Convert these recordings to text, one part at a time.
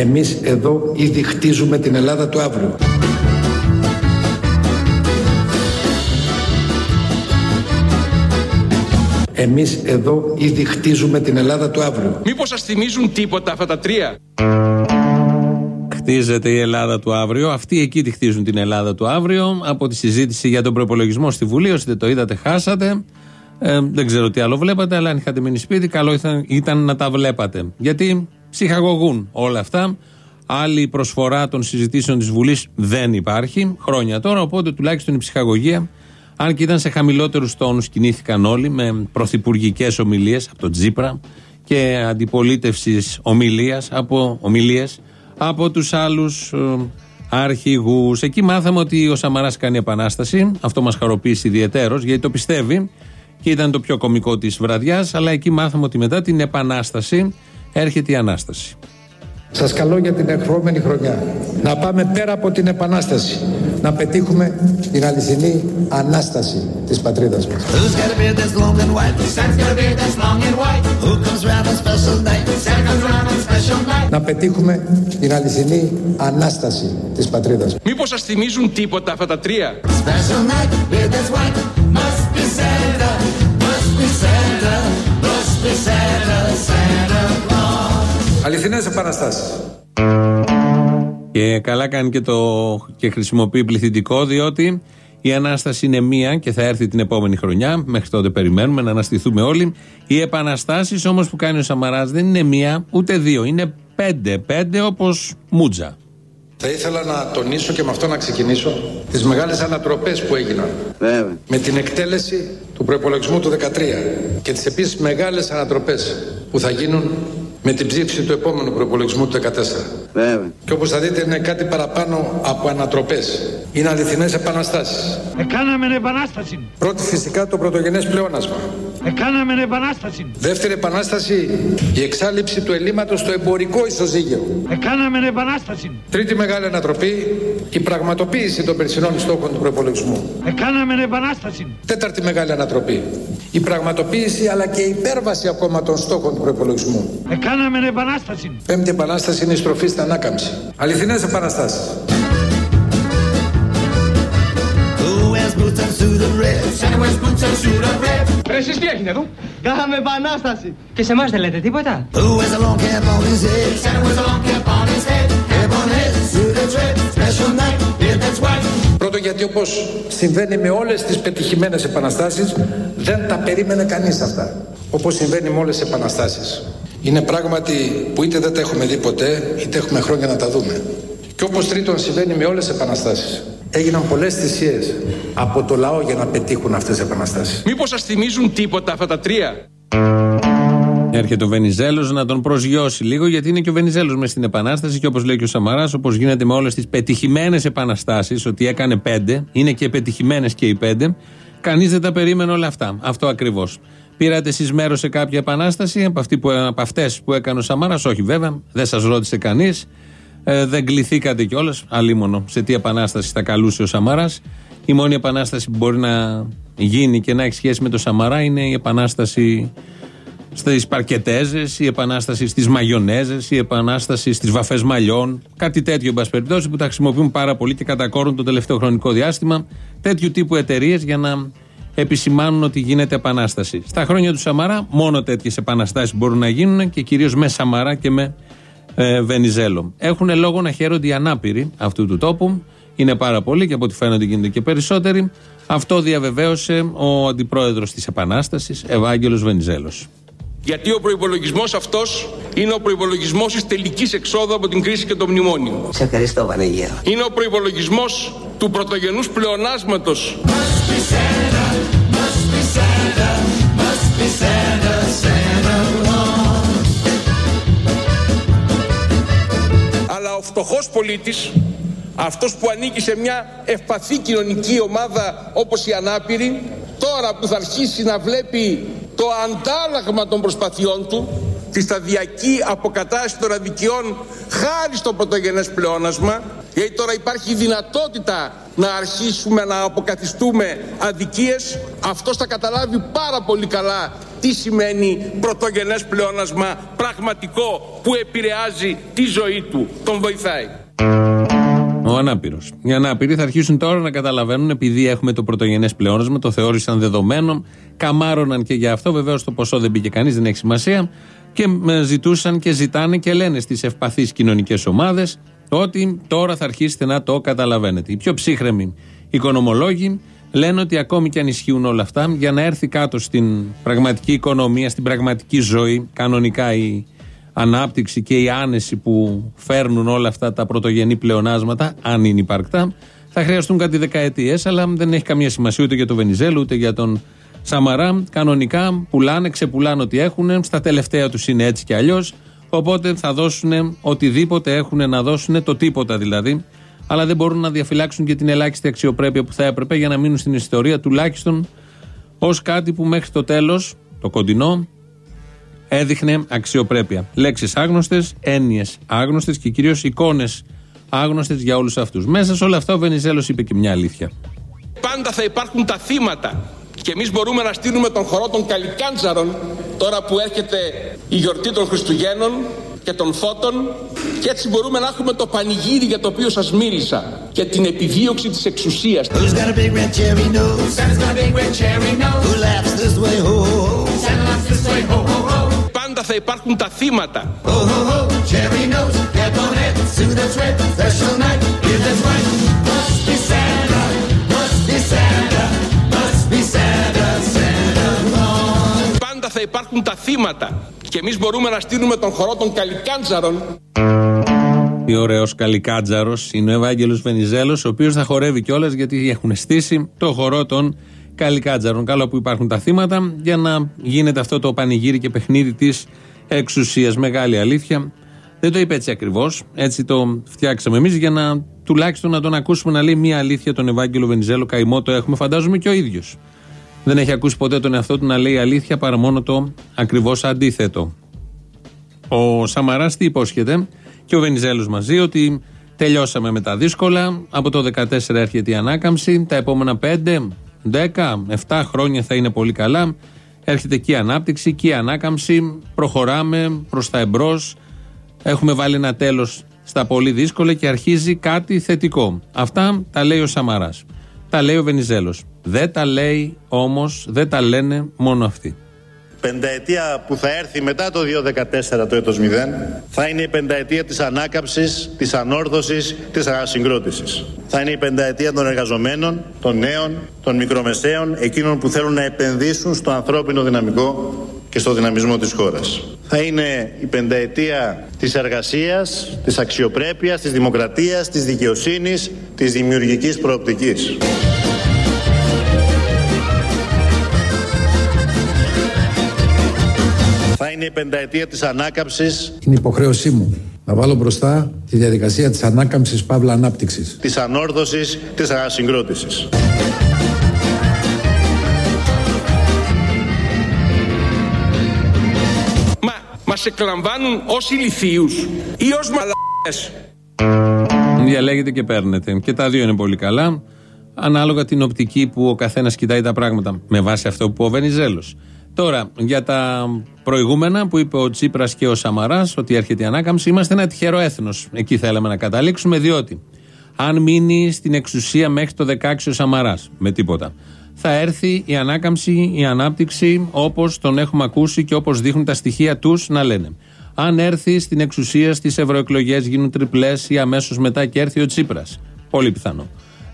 Εμείς εδώ ήδη χτίζουμε την Ελλάδα του αύριο. Εμείς εδώ ήδη χτίζουμε την Ελλάδα του αύριο. Μήπως σας θυμίζουν τίποτα αυτά τα τρία; Χτίζεται η Ελλάδα του αύριο. Αυτοί εκεί τη χτίζουν την Ελλάδα του αύριο. Από τη συζήτηση για τον προπολογισμό στη Βουλή, όσοι δεν το είδατε, χάσατε. Ε, δεν ξέρω τι άλλο βλέπατε, αλλά αν είχατε μείνει σπίτι, καλό ήταν, ήταν να τα βλέπατε. Γιατί ψυχαγωγούν όλα αυτά. Άλλη προσφορά των συζητήσεων της Βουλής δεν υπάρχει χρόνια τώρα, οπότε τουλάχιστον η ψυχαγωγία, αν και ήταν σε χαμηλότερους τόνους, κινήθηκαν όλοι με πρωθυπουργικές ομιλίες από τον Τζίπρα και αντιπολίτευσης ομιλίας από ομιλίες από τους άλλους ε, αρχηγούς. Εκεί μάθαμε ότι ο Σαμαράς κάνει επανάσταση. Αυτό μας χαροποίησε ιδιαίτερω γιατί το πιστεύει και ήταν το πιο κομικό της βραδιάς. Αλλά εκεί μάθαμε ότι μετά την επανάσταση έρχεται η ανάσταση. Σας καλώ για την ερχόμενη χρονιά να πάμε πέρα από την Επανάσταση, να πετύχουμε την αληθινή Ανάσταση της πατρίδας μας. Να πετύχουμε την αληθινή Ανάσταση της πατρίδας μας. Μήπως σας θυμίζουν τίποτα αυτά τα τρία; Αληθινές επαναστάσεις. Και καλά κάνει και, το, και χρησιμοποιεί πληθυντικό διότι η Ανάσταση είναι μία και θα έρθει την επόμενη χρονιά. Μέχρι τότε περιμένουμε να αναστηθούμε όλοι. Οι επαναστάσεις όμως που κάνει ο Σαμαράς δεν είναι μία ούτε δύο. Είναι πέντε. Πέντε όπως μούτζα. Θα ήθελα να τονίσω και με αυτό να ξεκινήσω τις μεγάλες ανατροπές που έγιναν Βέβαια. με την εκτέλεση του προπολογισμού του 2013 και τις επίσης μεγάλες ανατροπές που θα γίνουν με την ψήφιση του επόμενου προπολογισμού του 2014. Βέβαια. Και όπως θα δείτε είναι κάτι παραπάνω από ανατροπές. Είναι αληθινές επαναστάσεις. Εκάναμε επανάσταση. Πρώτη φυσικά το πρωτογενές πλεόνασμα. Εκάναμε επανάσταση. Δεύτερη επανάσταση η εξάλληψη του ελλείμματος στο εμπορικό ισοζύγιο. Εκάναμε επανάσταση. Τρίτη μεγάλη ανατροπή η πραγματοποίηση των περσινών στόχων του προπολογισμού. Εκάναμε επανάσταση. Τέταρτη μεγάλη ανατροπή η πραγματοποίηση αλλά και η υπέρβαση ακόμα των στόχων του προπολογισμού. Εκάναμε επανάσταση. Πέμπτη επανάσταση είναι η στροφή στην ανάκαμψη. Αληθινές επαναστάσεις. Ρε εσείς τι έχετε εδώ; Κάναμε επανάσταση. Και σε εμάς δεν λέτε τίποτα; Πρώτον γιατί όπως συμβαίνει με όλες τις πετυχημένες επαναστάσεις δεν τα περίμενε κανείς αυτά. Όπως συμβαίνει με όλες τις επαναστάσεις. Είναι πράγματι που είτε δεν τα έχουμε δει ποτέ είτε έχουμε χρόνια να τα δούμε. Και όπως τρίτον συμβαίνει με όλες τις επαναστάσεις. Έγιναν πολλές θυσίες από το λαό για να πετύχουν αυτές τις επαναστάσεις. Μήπως σας θυμίζουν τίποτα αυτά τα τρία; Έρχεται ο Βενιζέλος να τον προσγειώσει λίγο, γιατί είναι και ο Βενιζέλος μες στην Επανάσταση και όπως λέει και ο Σαμαράς, όπως γίνεται με όλες τις πετυχημένες επαναστάσεις, ότι έκανε πέντε, είναι και πετυχημένες και οι πέντε, κανείς δεν τα περίμενε όλα αυτά. Αυτό ακριβώς. Πήρατε εσείς μέρος σε κάποια επανάσταση από, αυτή που, από αυτές που έκανε ο Σαμάρα, όχι βέβαια, δεν σας ρώτησε κανείς. Ε, δεν κληθήκατε κιόλας, αλίμονο, σε τι επανάσταση θα καλούσε ο Σαμάρα. Η μόνη επανάσταση που μπορεί να γίνει και να έχει σχέση με το Σαμαρά είναι η επανάσταση στις παρκετέζες, η επανάσταση στις μαγιονέζες, η επανάσταση στις βαφές μαλλιών. Κάτι τέτοιο, εν πάση περιπτώσει, που τα χρησιμοποιούν πάρα πολύ και κατακόρουν το τελευταίο χρονικό διάστημα. Τέτοιου τύπου εταιρείες για να επισημάνουν ότι γίνεται επανάσταση. Στα χρόνια του Σαμαρά, μόνο τέτοιες επαναστάσεις μπορούν να γίνουν και κυρίως με Σαμαρά και με ε, Βενιζέλο. Έχουν λόγο να χαίρονται οι ανάπηροι αυτού του τόπου. Είναι πάρα πολλοί και από ό,τι φαίνονται γίνονται και περισσότεροι. Αυτό διαβεβαίωσε ο αντιπρόεδρος της Επανάστασης, Ευάγγελος Βενιζέλος. Γιατί ο προπολογισμό αυτός είναι ο προπολογισμό της τελικής εξόδου από την κρίση και το μνημόνιο. Σε ευχαριστώ Βανεγέρο. Είναι ο προπολογισμό του πρωτογενούς πλεονάσματος. Αλλά ο φτωχός πολίτης, αυτός που ανήκει σε μια ευπαθή κοινωνική ομάδα όπως οι ανάπηροι, τώρα που θα αρχίσει να βλέπει το αντάλλαγμα των προσπαθειών του, τη σταδιακή αποκατάσταση των αδικιών χάρη στο πρωτογενές πλεόνασμα, γιατί τώρα υπάρχει δυνατότητα να αρχίσουμε να αποκαθιστούμε αδικίες, αυτός θα καταλάβει πάρα πολύ καλά τι σημαίνει πρωτογενές πλεόνασμα πραγματικό που επηρεάζει τη ζωή του, τον βοηθάει. Ο ανάπηρος. Οι ανάπηροι θα αρχίσουν τώρα να καταλαβαίνουν, επειδή έχουμε το πρωτογενές πλεόνασμα, το θεώρησαν δεδομένο, καμάρωναν και για αυτό. Βεβαίως το ποσό δεν μπήκε κανείς, δεν έχει σημασία. Και ζητούσαν και ζητάνε και λένε στις ευπαθείς κοινωνικές ομάδες ότι τώρα θα αρχίσετε να το καταλαβαίνετε. Οι πιο ψύχρεμοι οικονομολόγοι λένε ότι ακόμη και αν ισχύουν όλα αυτά, για να έρθει κάτω στην πραγματική οικονομία, στην πραγματική ζωή, κανονικά η ανάπτυξη και η άνεση που φέρνουν όλα αυτά τα πρωτογενή πλεονάσματα, αν είναι υπαρκτά, θα χρειαστούν κάτι δεκαετίες, αλλά δεν έχει καμία σημασία ούτε για τον Βενιζέλο ούτε για τον Σαμαρά. Κανονικά πουλάνε, ξεπουλάνε ό,τι έχουν. Στα τελευταία τους είναι έτσι κι αλλιώς. Οπότε θα δώσουν οτιδήποτε έχουν να δώσουν, το τίποτα δηλαδή. Αλλά δεν μπορούν να διαφυλάξουν και την ελάχιστη αξιοπρέπεια που θα έπρεπε για να μείνουν στην ιστορία τουλάχιστον ως κάτι που μέχρι το τέλος, το κοντινό, έδειχνε αξιοπρέπεια. Λέξεις άγνωστες, έννοιες άγνωστες και κυρίως εικόνες άγνωστες για όλους αυτούς. Μέσα σε όλα αυτά ο Βενιζέλος είπε και μια αλήθεια. Πάντα θα υπάρχουν τα θύματα. Και εμείς μπορούμε να στείλουμε τον χορό των Καλικάντζαρων τώρα που έρχεται η γιορτή των Χριστουγέννων και των φώτων και έτσι μπορούμε να έχουμε το πανηγύρι για το οποίο σας μίλησα και την επιδίωξη της εξουσίας. Πάντα θα υπάρχουν τα θύματα. Πάντα θα υπάρχουν τα θύματα. Και εμείς μπορούμε να στείλουμε τον χορό των Καλικάντζαρων. Τι ωραίος καλικάτζαρο είναι ο Ευάγγελος Βενιζέλος, ο οποίος θα χορεύει κιόλας γιατί έχουν στήσει το χορό των καλικάτζαρων. Καλό που υπάρχουν τα θύματα για να γίνεται αυτό το πανηγύρι και παιχνίδι της εξουσίας. Μεγάλη αλήθεια. Δεν το είπε έτσι ακριβώς. Έτσι το φτιάξαμε εμείς για να τουλάχιστον να τον ακούσουμε να λέει μία αλήθεια τον Ευάγγελο Βενιζέλο. Καημό το έχουμε, φαντάζομαι και ο ίδιος. Δεν έχει ακούσει ποτέ τον εαυτό του να λέει αλήθεια παρά μόνο το ακριβώς αντίθετο. Ο Σαμαράς τι υπόσχεται; Και ο Βενιζέλος μαζί ότι τελειώσαμε με τα δύσκολα. Από το 2014 έρχεται η ανάκαμψη. Τα επόμενα 5, 10, 7 χρόνια θα είναι πολύ καλά. Έρχεται και η ανάπτυξη και η ανάκαμψη. Προχωράμε προς τα εμπρός. Έχουμε βάλει ένα τέλος στα πολύ δύσκολα και αρχίζει κάτι θετικό. Αυτά τα λέει ο Σαμαράς. Τα λέει ο Βενιζέλος. Δεν τα λέει όμως, δεν τα λένε μόνο αυτοί πενταετία που θα έρθει μετά το 2014 το έτος 0 θα είναι η πενταετία της ανάκαψης, της ανόρθωσης, της ανασυγκρότησης. Θα είναι η πενταετία των εργαζομένων, των νέων, των μικρομεσαίων, εκείνων που θέλουν να επενδύσουν στο ανθρώπινο δυναμικό και στο δυναμισμό της χώρας. Θα είναι η πενταετία της εργασίας, της αξιοπρέπειας, της δημοκρατίας, της δικαιοσύνης, της δημιουργικής προοπτικής. Είναι η πενταετία της ανάκαμψης. Είναι υποχρέωσή μου να βάλω μπροστά τη διαδικασία της ανάκαμψης παύλα ανάπτυξης. Της ανόρθωσης, της ανασυγκρότησης. Μα μας εκλαμβάνουν ως ηλιθίους ή ως μαλακές. Διαλέγετε και παίρνετε. Και τα δύο είναι πολύ καλά. Ανάλογα την οπτική που ο καθένας κοιτάει τα πράγματα. Με βάση αυτό που ο Βενιζέλος. Τώρα, για τα προηγούμενα που είπε ο Τσίπρας και ο Σαμαράς, ότι έρχεται η ανάκαμψη, είμαστε ένα τυχερό έθνος. Εκεί θέλαμε να καταλήξουμε, διότι αν μείνει στην εξουσία μέχρι το 16 ο Σαμαράς, με τίποτα, θα έρθει η ανάκαμψη, η ανάπτυξη όπως τον έχουμε ακούσει και όπως δείχνουν τα στοιχεία τους να λένε. Αν έρθει στην εξουσία στις ευρωεκλογές, γίνουν τριπλές ή αμέσως μετά και έρθει ο Τσίπρας. Πολύ πιθανό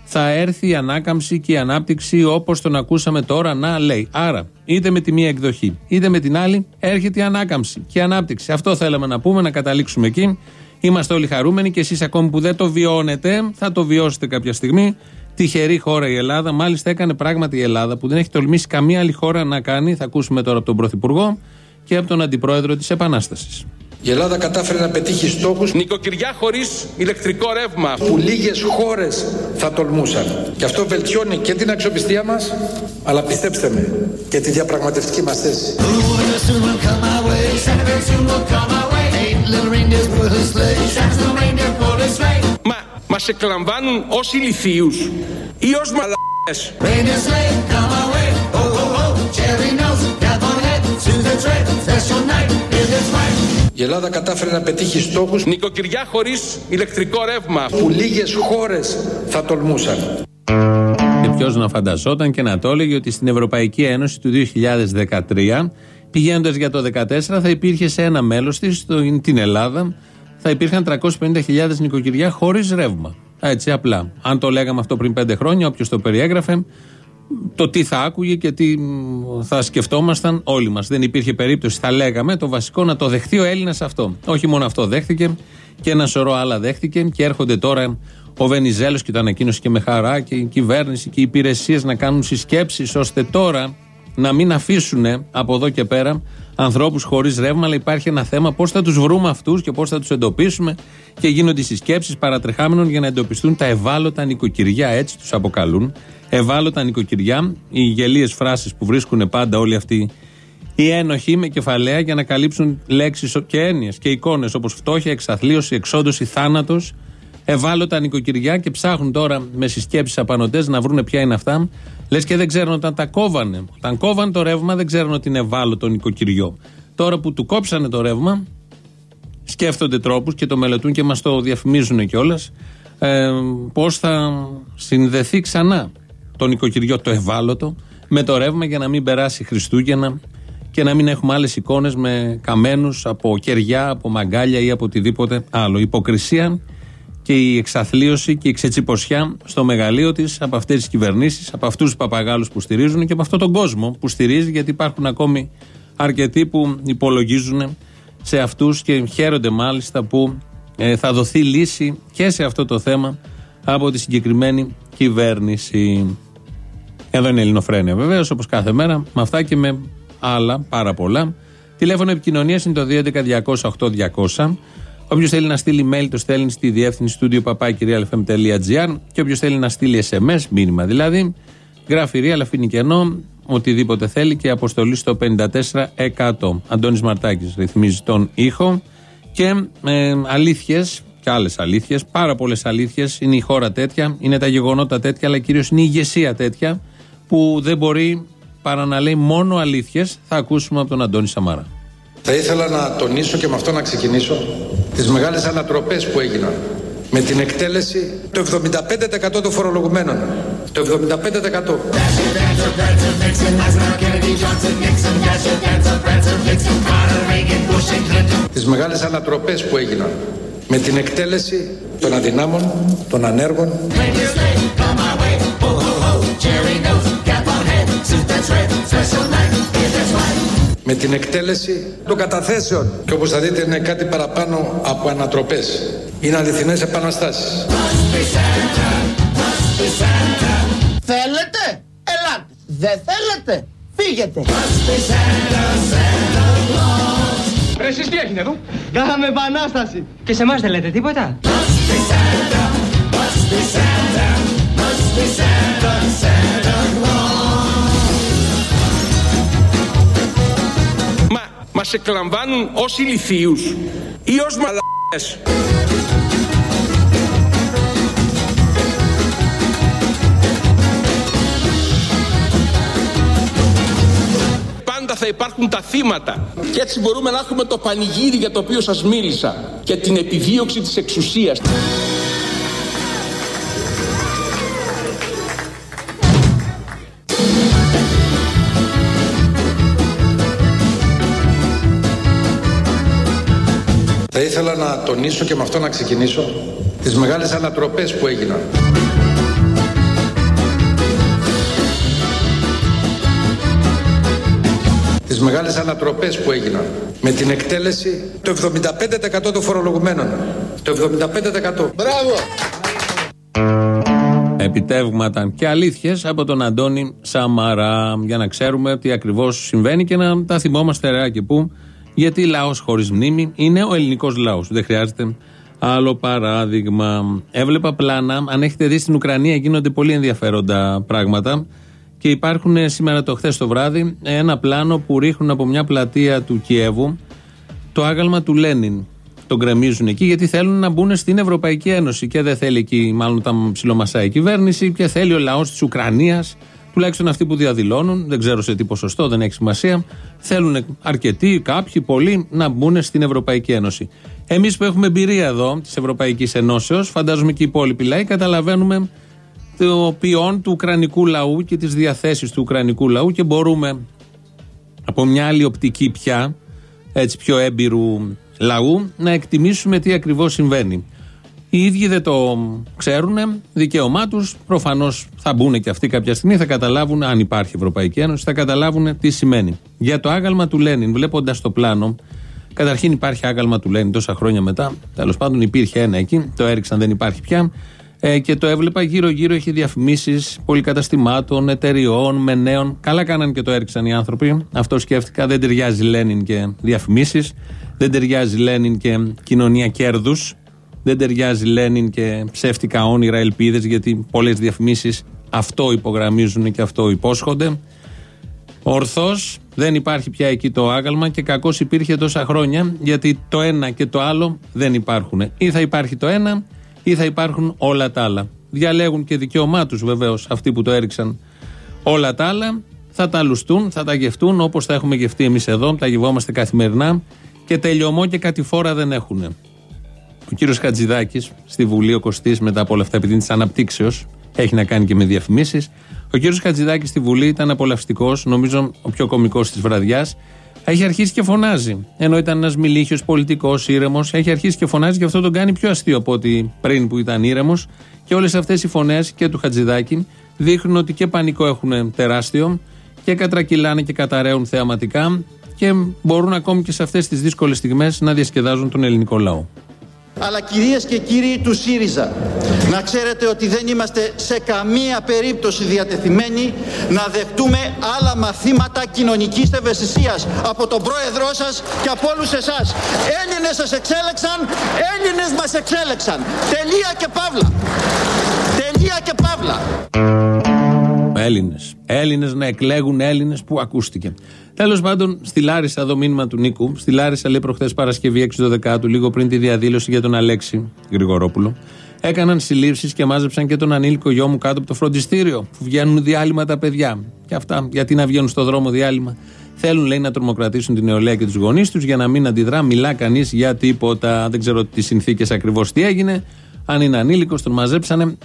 θα έρθει η ανάκαμψη και η ανάπτυξη όπως τον ακούσαμε τώρα να λέει. Άρα, είτε με τη μία εκδοχή, είτε με την άλλη, έρχεται η ανάκαμψη και η ανάπτυξη. Αυτό θέλαμε να πούμε, να καταλήξουμε εκεί. Είμαστε όλοι χαρούμενοι και εσείς ακόμη που δεν το βιώνετε, θα το βιώσετε κάποια στιγμή. Τυχερή χώρα η Ελλάδα. Μάλιστα έκανε πράγματι η Ελλάδα που δεν έχει τολμήσει καμία άλλη χώρα να κάνει. Θα ακούσουμε τώρα από τον Πρωθυπουργό και από τον Αντιπρόεδρο της Επανάστασης. Η Ελλάδα κατάφερε να πετύχει στόχους Νοικοκυριά χωρίς ηλεκτρικό ρεύμα που λίγες χώρες θα τολμούσαν. Και αυτό βελτιώνει και την αξιοπιστία μας, αλλά πιστέψτε με, και τη διαπραγματευτική μας θέση. Μα μας εκλαμβάνουν ως ηλιθίους ή ως μαλακές. Η Ελλάδα κατάφερε να πετύχει στόχους Νοικοκυριά χωρίς ηλεκτρικό ρεύμα. που λίγες χώρες θα τολμούσαν. Και ποιος να φανταζόταν και να το έλεγε ότι στην Ευρωπαϊκή Ένωση του 2013, πηγαίνοντας για το 2014, θα υπήρχε σε ένα μέλος της, την Ελλάδα, θα υπήρχαν 350.000 νοικοκυριά χωρίς ρεύμα. Έτσι απλά. Αν το λέγαμε αυτό πριν πέντε χρόνια, όποιος το περιέγραφε, το τι θα άκουγε και τι θα σκεφτόμασταν όλοι μας. Δεν υπήρχε περίπτωση, θα λέγαμε, το βασικό να το δεχτεί ο Έλληνας αυτό. Όχι μόνο αυτό δέχτηκε, και ένα σωρό άλλα δέχτηκε και έρχονται τώρα ο Βενιζέλος και το ανακοίνωσε και με χαρά και η κυβέρνηση και οι υπηρεσίες να κάνουν συσκέψεις ώστε τώρα να μην αφήσουν από εδώ και πέρα ανθρώπους χωρίς ρεύμα. Αλλά υπάρχει ένα θέμα πώς θα τους βρούμε αυτούς και πώς θα τους εντοπίσουμε. Και γίνονται συσκέψεις παρατρεχάμενων για να εντοπιστούν τα ευάλωτα νοικοκυριά. Έτσι τους αποκαλούν. Ευάλωτα νοικοκυριά. Οι γελίες φράσεις που βρίσκουν πάντα όλοι αυτοί οι ένοχοι με κεφαλαία για να καλύψουν λέξεις και έννοιες και εικόνες όπως φτώχεια, εξαθλίωση, εξόντωση, θάνατος. Ευάλωτα νοικοκυριά και ψάχνουν τώρα με συσκέψεις απανοτές να βρουν ποια είναι αυτά. Λες και δεν ξέρουν όταν τα κόβανε. Όταν κόβαν το ρεύμα, δεν ξέρουν ότι είναι ευάλωτο νοικοκυριό. Τώρα που του κόψανε το ρεύμα, σκέφτονται τρόπους και το μελετούν και μας το διαφημίζουν κιόλας. Ε, Πώς θα συνδεθεί ξανά το νοικοκυριό, το ευάλωτο, με το ρεύμα για να μην περάσει Χριστούγεννα και να μην έχουμε άλλες εικόνες με καμένους από κεριά, από μαγκάλια ή από οτιδήποτε άλλο. Η υποκρισία και η εξαθλίωση και η ξετσιποσιά στο μεγαλείο της από αυτές τις κυβερνήσεις, από αυτούς τους παπαγάλους που στηρίζουν και από αυτόν τον κόσμο που στηρίζει, γιατί υπάρχουν ακόμη αρκετοί που υπολογίζουν σε αυτούς και χαίρονται μάλιστα που ε, θα δοθεί λύση και σε αυτό το θέμα από τη συγκεκριμένη κυβέρνηση. Εδώ είναι η Ελληνοφρένεια βεβαίως, όπως κάθε μέρα, με αυτά και με άλλα πάρα πολλά. Τηλέφωνο επικοινωνίας είναι το 211-200-8200. Όποιος θέλει να στείλει mail το στέλνει στη διεύθυνση του papakirialfm.gr και όποιος θέλει να στείλει SMS, μήνυμα δηλαδή, γράφει real, αφήνει κενό, οτιδήποτε θέλει και αποστολή στο 54%. Αντώνης Μαρτάκης ρυθμίζει τον ήχο και ε, αλήθειες και άλλες αλήθειες, πάρα πολλές αλήθειες. Είναι η χώρα τέτοια, είναι τα γεγονότα τέτοια, αλλά κυρίως είναι η ηγεσία τέτοια που δεν μπορεί παρά να λέει μόνο αλήθειες. Θα ακούσουμε από τον Αντώνη Σαμάρα. Θα ήθελα να τονίσω και με αυτό να ξεκινήσω τις μεγάλες ανατροπές που έγιναν με την εκτέλεση το 75% των φορολογουμένων. Το 75%. Τις μεγάλες ανατροπές που έγιναν με την εκτέλεση των αδυνάμων, των ανέργων με την εκτέλεση των καταθέσεων και όπως θα δείτε είναι κάτι παραπάνω από ανατροπές. Είναι αληθινές επαναστάσεις. Θέλετε, ελάτε. Δεν θέλετε, φύγετε. Ρε εσείς τι έγινε εδώ; Κάναμε επανάσταση. Και σε εμάς δεν λέτε τίποτα; Μα μας εκλαμβάνουν ως ηλιθίους ή ως μαλακές. Πάντα θα υπάρχουν τα θύματα και έτσι μπορούμε να έχουμε το πανηγύρι για το οποίο σας μίλησα και την επιδίωξη της εξουσίας. Να τονίσω και με αυτό να ξεκινήσω τις μεγάλες ανατροπές που έγιναν. Τις μεγάλες ανατροπές που έγιναν με την εκτέλεση το 75% των φορολογουμένων. Το 75%. Μπράβο. Επιτεύγματα και αλήθειες από τον Αντώνη Σαμαρά. Για να ξέρουμε τι ακριβώς συμβαίνει και να τα θυμόμαστε ρεά και πού. Γιατί λαός χωρίς μνήμη είναι ο ελληνικός λαός. Δεν χρειάζεται άλλο παράδειγμα. Έβλεπα πλάνα. Αν έχετε δει στην Ουκρανία γίνονται πολύ ενδιαφέροντα πράγματα. Και υπάρχουν ε, σήμερα το χθες το βράδυ ένα πλάνο που ρίχνουν από μια πλατεία του Κιέβου το άγαλμα του Λένιν. Τον κρεμίζουν εκεί γιατί θέλουν να μπουν στην Ευρωπαϊκή Ένωση. Και δεν θέλει εκεί, μάλλον τα ψιλομασάει η κυβέρνηση, και θέλει ο λαός της Ουκρανίας, τουλάχιστον αυτοί που διαδηλώνουν, δεν ξέρω σε τι ποσοστό, δεν έχει σημασία, θέλουν αρκετοί, κάποιοι, πολλοί να μπουν στην Ευρωπαϊκή Ένωση. Εμείς που έχουμε εμπειρία εδώ της Ευρωπαϊκής Ενώσεως, φαντάζομαι και οι υπόλοιποι λαοί, καταλαβαίνουμε το ποιόν του Ουκρανικού λαού και τις διαθέσεις του Ουκρανικού λαού και μπορούμε από μια άλλη οπτική πια, έτσι πιο έμπειρου λαού, να εκτιμήσουμε τι ακριβώς συμβαίνει. Οι ίδιοι δεν το ξέρουν, δικαίωμά τους. Προφανώς θα μπουν και αυτοί κάποια στιγμή, θα καταλάβουν, αν υπάρχει Ευρωπαϊκή Ένωση, θα καταλάβουν τι σημαίνει. Για το άγαλμα του Λένιν, βλέποντας το πλάνο, καταρχήν υπάρχει άγαλμα του Λένιν τόσα χρόνια μετά. Τέλος πάντων, υπήρχε ένα εκεί, το έριξαν, δεν υπάρχει πια. Ε, και το έβλεπα γύρω-γύρω, έχει διαφημίσεις πολυκαταστημάτων, εταιριών, μενέων. Καλά κάναν και το έριξαν οι άνθρωποι. Αυτό σκέφτηκα. Δεν ταιριάζει Λένιν και διαφημίσεις. Δεν ταιριάζει Λένιν και κοινωνία κέρδους. Δεν ταιριάζει Λένιν και ψεύτικα όνειρα, ελπίδες, γιατί πολλές διαφημίσεις αυτό υπογραμμίζουν και αυτό υπόσχονται. Ορθώς δεν υπάρχει πια εκεί το άγαλμα και κακώς υπήρχε τόσα χρόνια, γιατί το ένα και το άλλο δεν υπάρχουν. Ή θα υπάρχει το ένα, ή θα υπάρχουν όλα τα άλλα. Διαλέγουν και δικαίωμά τους βεβαίως αυτοί που το έριξαν όλα τα άλλα. Θα τα λουστούν, θα τα γευτούν όπως τα έχουμε γευτεί εμείς εδώ, τα γευόμαστε καθημερινά και τελειωμό και κατηφόρα δεν έχουν. Ο κύριος Χατζηδάκης στη Βουλή, ο Κωστής, μετά από όλα αυτά, επειδή είναι της αναπτύξεως, έχει να κάνει και με διαφημίσεις. Ο κύριος Χατζηδάκης στη Βουλή ήταν απολαυστικός, νομίζω ο πιο κωμικό της βραδιάς. Έχει αρχίσει και φωνάζει. Ενώ ήταν ένας μιλίχιο πολιτικός, ήρεμος, έχει αρχίσει και φωνάζει και αυτό τον κάνει πιο αστείο από ότι πριν που ήταν ήρεμος. Και όλες αυτές οι φωνές και του Χατζηδάκη δείχνουν ότι και πανικό έχουν τεράστιο και κατρακυλάνε και καταραίουν θεαματικά και μπορούν ακόμη και σε αυτές τις δύσκολες στιγμές να διασκεδάζουν τον ελληνικό λαό. Αλλά κυρίες και κύριοι του ΣΥΡΙΖΑ, να ξέρετε ότι δεν είμαστε σε καμία περίπτωση διατεθειμένοι να δεχτούμε άλλα μαθήματα κοινωνικής ευαισθησίας από τον πρόεδρό σας και από όλους εσάς. Έλληνες σας εξέλεξαν, Έλληνες μας εξέλεξαν. Τελεία και παύλα. Τελεία και παύλα. Έλληνες. Έλληνες να εκλέγουν Έλληνες που ακούστηκε. Τέλος πάντων, στη Λάρισα, εδώ μήνυμα του Νίκου. Στη Λάρισα, λέει προχθές Παρασκευή 6 12 λίγο πριν τη διαδήλωση για τον Αλέξη Γρηγορόπουλο. Έκαναν συλλήψεις και μάζεψαν και τον ανήλικο γιο μου κάτω από το φροντιστήριο. Που βγαίνουν διάλειμμα τα παιδιά. Και αυτά, γιατί να βγαίνουν στο δρόμο διάλειμμα. Θέλουν, λέει, να τρομοκρατήσουν την νεολαία και τους γονείς τους για να μην αντιδρά, μιλά κανείς για τίποτα. Δεν ξέρω τις συνθήκες ακριβώς τι έγινε. Αν είναι ανήλικος, τον μαζέψανε.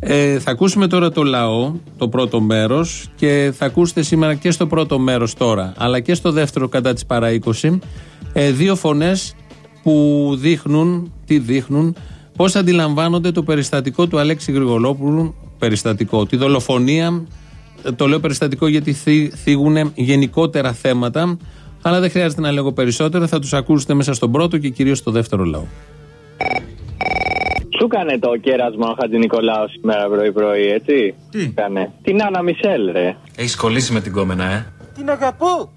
Ε, θα ακούσουμε τώρα το λαό, το πρώτο μέρος, και θα ακούσετε σήμερα και στο πρώτο μέρος τώρα, αλλά και στο δεύτερο κατά της παρά 20, ε, δύο φωνές που δείχνουν, τι δείχνουν, πώς αντιλαμβάνονται το περιστατικό του Αλέξη Γρηγολόπουλου, περιστατικό, τη δολοφονία. ε, Το λέω περιστατικό γιατί θύ- θίγουν γενικότερα θέματα, αλλά δεν χρειάζεται να λέγω περισσότερα. Θα τους ακούσετε μέσα στον πρώτο και κυρίως στο δεύτερο λαό. Σου έκανε το κέρασμα ο Χατζη Νικολάου σήμερα πρωί-πρωί, έτσι; Τι; Κάνε. Την Άννα Μισελ, ρε. Έχεις κολλήσει με την κόμενα, ε; Την αγαπώ.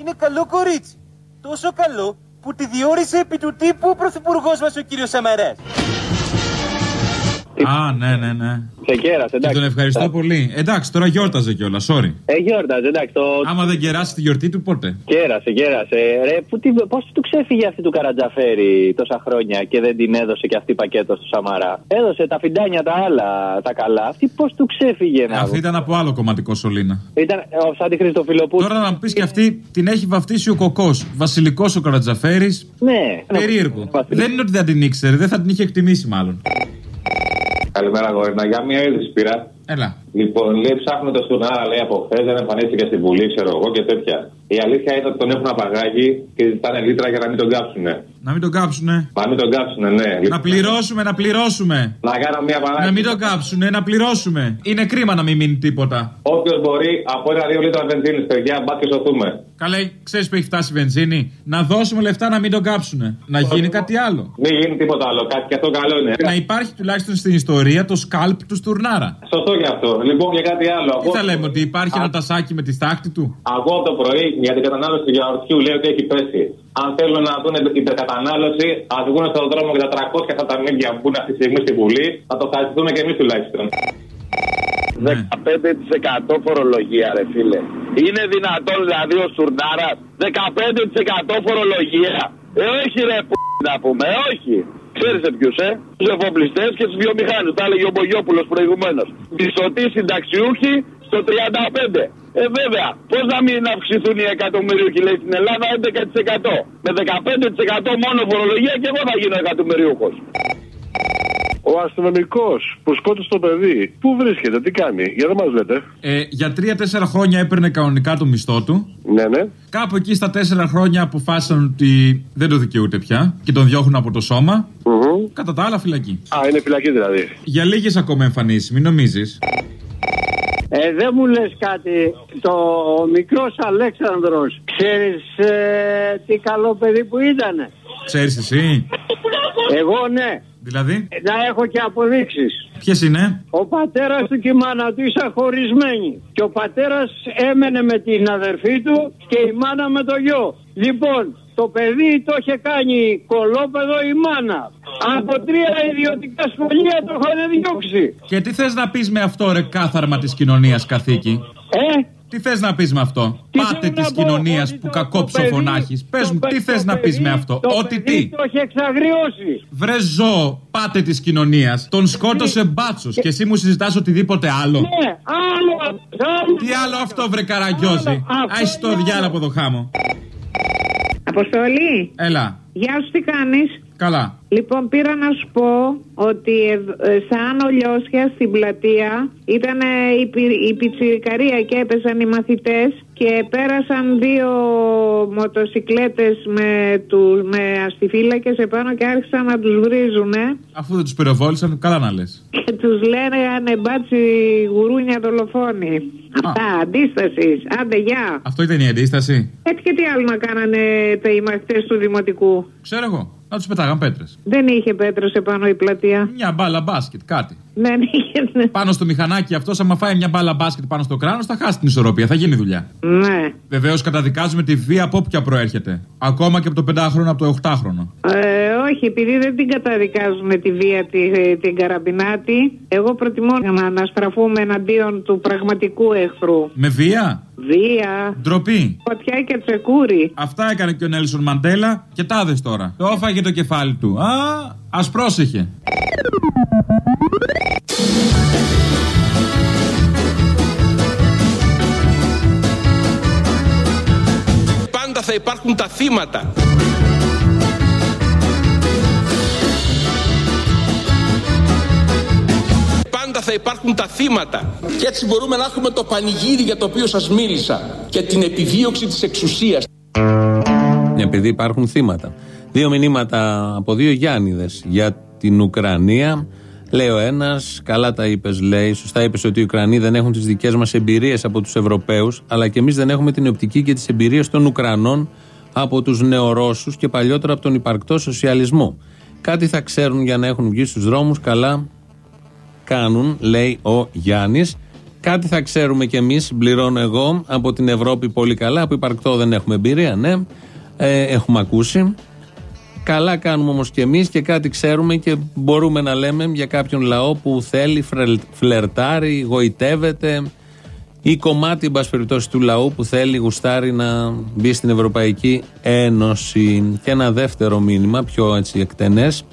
Είναι καλό κορίτσι. Τόσο καλό που τη διόρισε επί του τύπου ο πρωθυπουργός μας ο κύριος Σαμαράς. Α, ναι, ναι, ναι. Σε κέρασε, Και εντάξει. τον ευχαριστώ πολύ. Εντάξει, τώρα γιόρταζε κιόλας, sorry. Ε, γιόρταζε, εντάξει. Το... Άμα δεν κεράσει τη γιορτή του, πότε; Κέρασε, κέρασε. Ρε, που, τι, πώς του ξέφυγε αυτή του Καρατζαφέρη τόσα χρόνια και δεν την έδωσε και αυτή πακέτο στο Σαμαρά; Έδωσε τα φιντάνια τα άλλα, τα καλά. Αυτή πώς του ξέφυγε να. Αυτή ήταν από άλλο κομματικό σωλήνα. Ήταν ο, σαν τη Χριστοφιλοπούλου. Τώρα να μου πεις και αυτή την έχει βαφτίσει ο κοκός. Βασιλικός ο Καρατζαφέρης. Ναι. Περίεργο. Βασιλικός. Δεν είναι ότι δεν την ήξερε, δεν θα την είχε εκτιμήσει μάλλον. Καλημέρα, Γόρινα. Για μια είδηση πήρα. Έλα. Λοιπόν, λέει ψάχνουν το Στουνάρα, λέει από χθες, δεν εμφανίστηκε στη Βουλή, ξέρω εγώ και τέτοια. Η αλήθεια είναι ότι τον έχουν απαγάγει και ζητάνε λίτρα για να μην τον κάψουνε. Να μην τον κάψουνε. Να μην τον κάψουνε, ναι. Να πληρώσουμε, να πληρώσουμε. Να κάνω μια παράδειγμα. Να μην τον κάψουνε, να πληρώσουμε. Είναι κρίμα να μην μείνει τίποτα. Όποιος μπορεί από ένα-δύο λίτρα βενζίνης, παιδιά, μπα και σωθούμε. Καλέ, ξέρεις που έχει φτάσει η βενζίνη; Να δώσουμε λεφτά να μην τον κάψουνε. Να γίνει κάτι άλλο. Μην γίνει τίποτα άλλο. Κάτι και αυτό καλό είναι. Να υπάρχει τουλάχιστον στην ιστορία το σκάλπ του Στουρνάρα. Σωστό και αυτό. Λοιπόν, για κάτι άλλο. Τι θα λέμε, ότι υπάρχει ένα τασάκι με τη στάχτη του; Εγώ από το πρωί για την κατανάλωση του γιαουρτιού λέω ότι έχει πέσει. Αν θέλουν να δουν την υπερκατανάλωση, ας βγουν στον δρόμο για τα 300 αυτά τα μίλια που είναι αυτή τη στιγμή στη Βουλή, θα το ευχαριστούμε και εμείς τουλάχιστον. 15% φορολογία, ρε φίλε. Είναι δυνατόν δηλαδή ο Στουρνάρα 15% φορολογία. Ε, όχι ρε που να πούμε, ε, όχι. Ξέρεις σε ποιους, ε; Τους εφοπλιστές και τους βιομηχάνου. Τα έλεγε ο Μπογιόπουλος προηγουμένως. Μισθωτοί συνταξιούχοι στο 35. Ε, βέβαια, πώς να μην αυξηθούν οι εκατομμυρίουχοι, λέει στην Ελλάδα 11%. Με 15% μόνο φορολογία και εγώ θα γίνω εκατομμυρίουχος. Ο αστυνομικός που σκότωσε το παιδί, πού βρίσκεται, τι κάνει, για δεν μας λέτε. Ε, για τρία-τέσσερα χρόνια έπαιρνε κανονικά το μισθό του. Ναι, ναι. Κάπου εκεί στα τέσσερα χρόνια αποφάσισαν ότι δεν το δικαιούται πια και τον διώχνουν από το σώμα. Κατά τα άλλα φυλακή. Α, είναι φυλακή δηλαδή. Για λίγες ακόμα εμφανίσεις, μην νομίζεις. Ε, δεν μου λες κάτι. Το ο μικρός Αλέξανδρος, ξέρεις ε, τι καλό παιδί που ήτανε; Ξέρεις εσύ; Εγώ ναι. Δηλαδή; Ε, Να έχω και αποδείξεις. Ποιες είναι; Ο πατέρας του και η μάνα του ήσαν χωρισμένοι. Και ο πατέρας έμενε με την αδερφή του και η μάνα με το γιο. Λοιπόν, το παιδί το είχε κάνει κολόπεδο η μάνα. Από τρία ιδιωτικά σχολεία το είχαν διώξει. Και τι θες να πεις με αυτό, ρε κάθαρμα της κοινωνίας, καθήκη; Ε, Τι θες να πεις με αυτό; Πάτε της κοινωνίας που κακό ψοφωνάχει. Πες μου, τι θες να πεις με αυτό; το Ότι παιδί τι; το είχε εξαγριώσει. Βρε ζώο, πάτε της κοινωνίας. Τον σκότωσε μπάτσος και εσύ μου συζητάς οτιδήποτε άλλο. Ναι, άλλο, άλλο. Τι άλλο αυτό, βρε καραγκιόζη; Άι το διάλογο από το χάμο. Αποστολή, Έλα, γεια σου τι κάνεις; Καλά. Λοιπόν, πήρα να σου πω ότι ε, ε, σαν ο Λιώσια στην πλατεία ήταν η, πι- η πιτσιρικαρία και έπεσαν οι μαθητές και πέρασαν δύο μοτοσικλέτες με, τους, με αστιφύλακες επάνω και άρχισαν να τους βρίζουνε Αφού δεν τους πυροβόλησαν, καλά να λες. και τους λένε μπάτσι γουρούνια δολοφόνοι. Αυτά, αντίστασης. Άντε, γεια. Αυτό ήταν η αντίσταση. Έτσι και τι άλλο να κάνανε τα οι μαθητές του Δημοτικού; Ξέρω εγώ. Να τους πετάγαν πέτρες. Δεν είχε πέτρος επάνω η πλατεία. Μια μπάλα μπάσκετ, κάτι. Δεν είχε, ναι. Πάνω στο μηχανάκι αυτός, άμα φάει μια μπάλα μπάσκετ πάνω στο κράνος, θα χάσει την ισορροπία, θα γίνει δουλειά. Ναι. Βεβαίως καταδικάζουμε τη βία από όποια προέρχεται. Ακόμα και από το 5χρονο, από το 8χρονο. Ε, όχι, επειδή δεν την καταδικάζουν τη βία τη, την καραμπινάτη, εγώ προτιμώ να αναστραφούμε εναντίον του πραγματικού εχθρού. Με βία, Βία, ντροπή. φωτιά και τσεκούρι. Αυτά έκανε και ο Νέλσον Μαντέλα και τάδε τώρα. Το έφαγε το κεφάλι του. Α, ας πρόσεχε. Υπάρχουν τα θύματα. Πάντα θα υπάρχουν τα θύματα. Και έτσι μπορούμε να έχουμε το πανηγύρι για το οποίο σας μίλησα και την επιδίωξη της εξουσίας. Επειδή υπάρχουν θύματα. Δύο μηνύματα από δύο Γιάννηδες για την Ουκρανία. Λέει ο ένας, καλά τα είπες, λέει. Σωστά είπες ότι οι Ουκρανοί δεν έχουν τις δικές μας εμπειρίες από τους Ευρωπαίους, αλλά και εμείς δεν έχουμε την οπτική και τις εμπειρίες των Ουκρανών από τους Νεορώσους και παλιότερα από τον υπαρκτό σοσιαλισμό. Κάτι θα ξέρουν για να έχουν βγει στους δρόμους. Καλά κάνουν, λέει ο Γιάννης. Κάτι θα ξέρουμε κι εμείς, συμπληρώνω εγώ, από την Ευρώπη πολύ καλά. Από υπαρκτό δεν έχουμε εμπειρία, ναι. Ε, έχουμε ακούσει. Καλά κάνουμε όμως κι εμείς και κάτι ξέρουμε και μπορούμε να λέμε για κάποιον λαό που θέλει, φρελ- φλερτάρει, γοητεύεται ή κομμάτι, εν πάση περιπτώσει, του λαού που θέλει, γουστάρει να μπει στην Ευρωπαϊκή Ένωση. Και ένα δεύτερο μήνυμα, πιο έτσι εκτενές.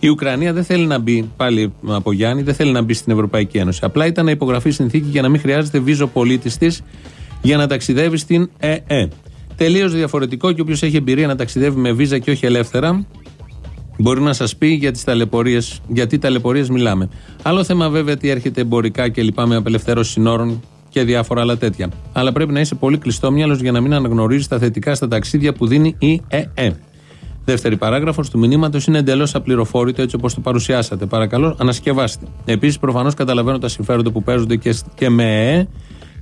Η Ουκρανία δεν θέλει να μπει, πάλι από Γιάννη, δεν θέλει να μπει στην Ευρωπαϊκή Ένωση. Απλά ήταν να υπογραφεί συνθήκη για να μην χρειάζεται βίζο πολίτης της για να ταξιδεύει στην ΕΕ. Τελείως διαφορετικό και όποιος έχει εμπειρία να ταξιδεύει με βίζα και όχι ελεύθερα, μπορεί να σας πει για τις ταλαιπωρίες, γιατί ταλαιπωρίες μιλάμε. Άλλο θέμα βέβαια τι έρχεται εμπορικά και λοιπά με απελευθέρωση συνόρων και διάφορα άλλα τέτοια. Αλλά πρέπει να είσαι πολύ κλειστόμυαλο για να μην αναγνωρίζεις τα θετικά στα ταξίδια που δίνει η ΕΕ. Δεύτερη παράγραφος του μηνύματος είναι εντελώς απληροφόρητο έτσι όπως το παρουσιάσατε. Παρακαλώ, ανασκευάστε. Επίσης, προφανώς καταλαβαίνω τα συμφέροντα που παίζονται και, σ- και με ΕΕ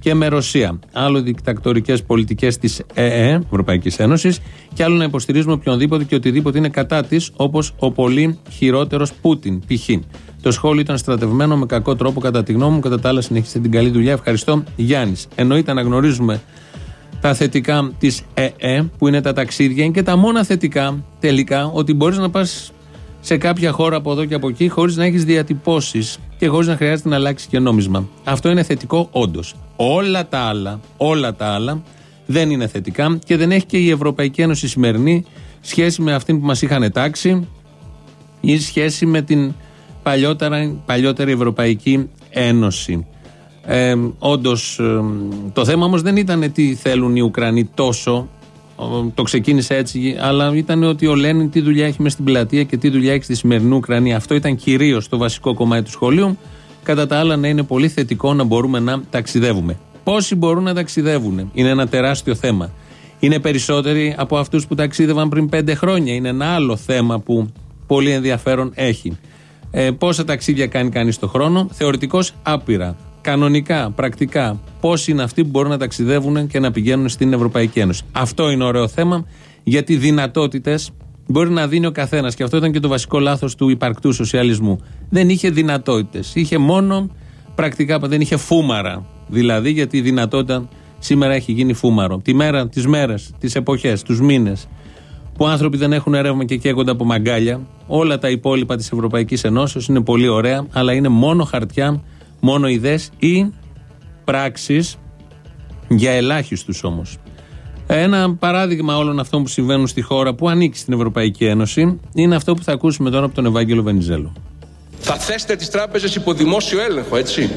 και με Ρωσία. Άλλο δικτακτορικές πολιτικές της ΕΕ, Ευρωπαϊκής Ένωσης, και άλλο να υποστηρίζουμε οποιονδήποτε και οτιδήποτε είναι κατά της, όπως ο πολύ χειρότερος Πούτιν, π.χ. Το σχόλιο ήταν στρατευμένο με κακό τρόπο, κατά τη γνώμη μου. Κατά τα άλλα, συνεχίστε την καλή δουλειά. Ευχαριστώ, Γιάννης. Εννοείται να γνωρίζουμε τα θετικά της ΕΕ, που είναι τα ταξίδια, είναι και τα μόνα θετικά τελικά, ότι μπορείς να πας σε κάποια χώρα από εδώ και από εκεί χωρίς να έχεις διατυπώσεις και χωρίς να χρειάζεται να αλλάξεις και νόμισμα. Αυτό είναι θετικό, όντως. Όλα τα άλλα, όλα τα άλλα δεν είναι θετικά και δεν έχει και η Ευρωπαϊκή Ένωση σημερινή σχέση με αυτήν που μας είχαν τάξει ή σχέση με την παλιότερα, παλιότερη Ευρωπαϊκή Ένωση. Ε, Όντως, το θέμα όμως δεν ήταν τι θέλουν οι Ουκρανοί τόσο. Ο- Το ξεκίνησε έτσι, αλλά ήταν ότι ο Λένιν τι δουλειά έχει μες στην πλατεία και τι δουλειά έχει στη σημερινή Ουκρανία. Αυτό ήταν κυρίως το βασικό κομμάτι του σχολείου. Κατά τα άλλα, να είναι πολύ θετικό να μπορούμε να ταξιδεύουμε. Πόσοι μπορούν να ταξιδεύουν, είναι ένα τεράστιο θέμα. Είναι περισσότεροι από αυτούς που ταξίδευαν πριν πέντε χρόνια. Είναι ένα άλλο θέμα που πολύ ενδιαφέρον έχει. Ε, πόσα ταξίδια κάνει κανείς το χρόνο, θεωρητικώς άπειρα. Κανονικά, πρακτικά, πόσοι είναι αυτοί που μπορούν να ταξιδεύουν και να πηγαίνουν στην Ευρωπαϊκή Ένωση; Αυτό είναι ωραίο θέμα, γιατί δυνατότητες μπορεί να δίνει ο καθένας. Και αυτό ήταν και το βασικό λάθος του υπαρκτού σοσιαλισμού. Δεν είχε δυνατότητες. Είχε μόνο πρακτικά, δεν είχε φούμαρα. Δηλαδή, γιατί η δυνατότητα σήμερα έχει γίνει φούμαρο. Τη μέρα, τις μέρες, τις εποχές, τους μήνες που άνθρωποι δεν έχουν ρεύμα και καίγονται από μαγκάλια. Όλα τα υπόλοιπα της Ευρωπαϊκής Ενώσεως είναι πολύ ωραία, αλλά είναι μόνο χαρτιά, μόνο ιδέες ή πράξεις για ελάχιστους όμως. Ένα παράδειγμα όλων αυτών που συμβαίνουν στη χώρα που ανήκει στην Ευρωπαϊκή Ένωση είναι αυτό που θα ακούσουμε τώρα από τον Ευάγγελο Βενιζέλο. Θα θέσετε τις τράπεζες υπό δημόσιο έλεγχο, έτσι.